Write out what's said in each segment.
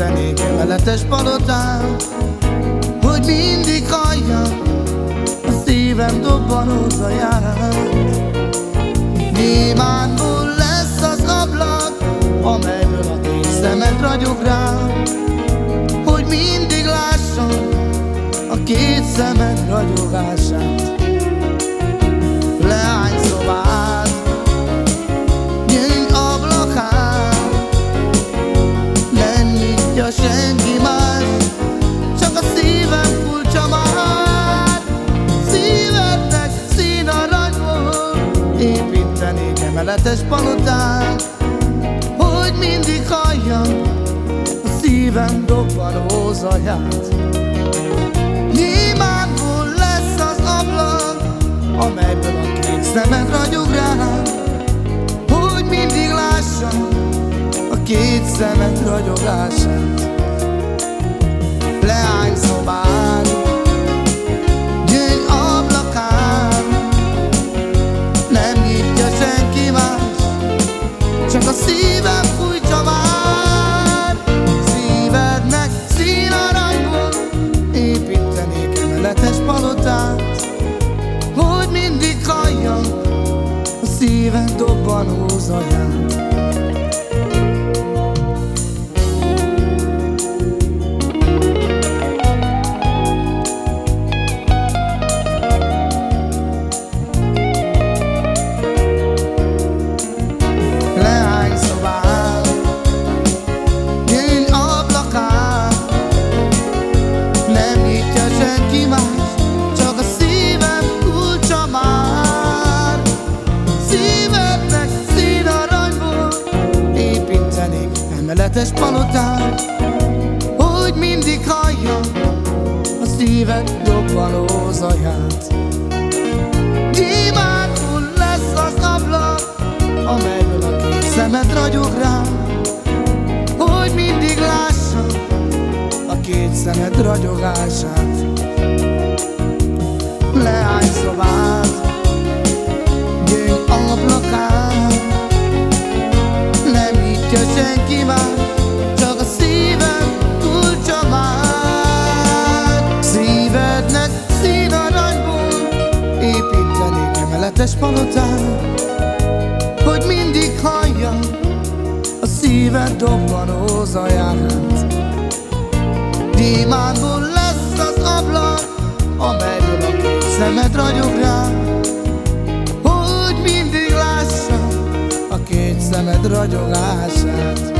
építenék emeletes palotán, hogy mindig halljam a szívem dobbanó zaját. Nyilvánból lesz az ablak, amelyből a két szemed ragyog rám, hogy mindig lássam a két szemed ragyogását. Emeletes palotán Hogy mindig halljam a szívem dobbanó zaját Nyilvánból lesz az ablak, amelyből a két szemed ragyog rám Hogy mindig lássam a két szemed ragyogását. Leány szobán szíve dobbanó zaját emeletes palotán Hogy mindig halljam a szíved dobbanó zaját. Gyémánkul lesz az ablak, amelyből a két szemed ragyog rám Hogy mindig lássam a két szemed ragyogását senki már emeletes palotán Hogy mindig halljam a szíved dobbanó zaját Gyémánból lesz az ablak, amelyből a két szemed ragyog rám Hogy mindig lássam a két szemed ragyogását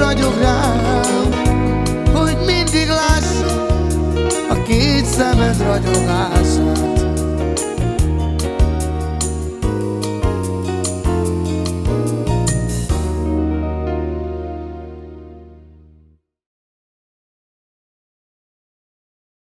ragyog rám Hogy mindig lássam a két szemed ragyogát